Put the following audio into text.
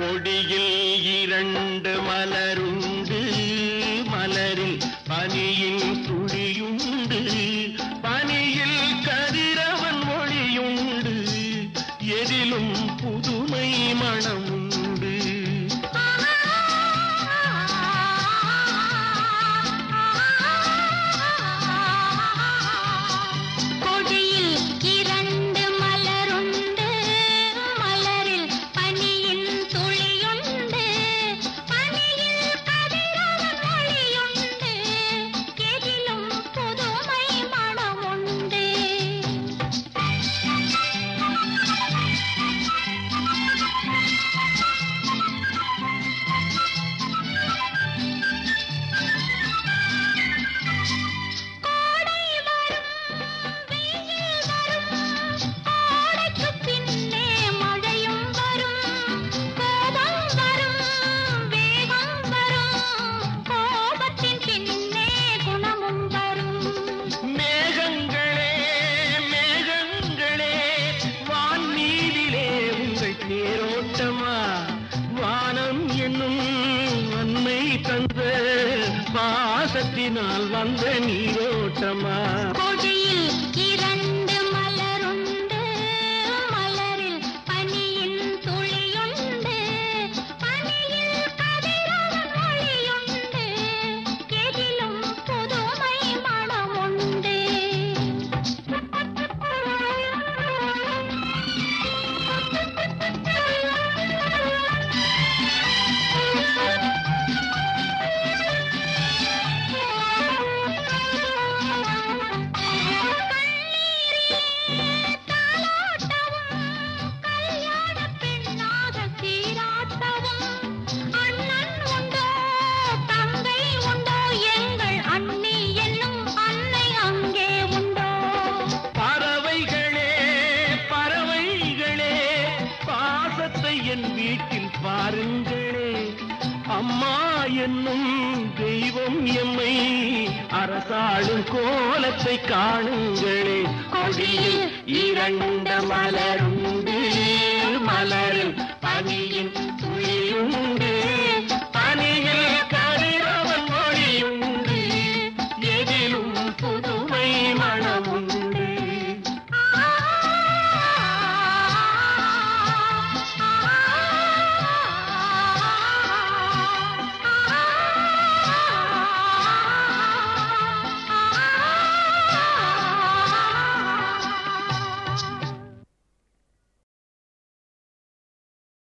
கொடியில் இரண்டு மலருண்டு. மலரில் பனியின் துளியுண்டு பனியில் கதிரவன் மொழியுண்டு எதிலும் புதுமை மணம் தந்த பாசத்தினால் வந்த நீரோட்டமா? அம்மா என்னும் தெய்வம் எம்மை அரசாளும் கோலத்தை காணுங்களே. கொடியில் இரண்ட மலருண்டு.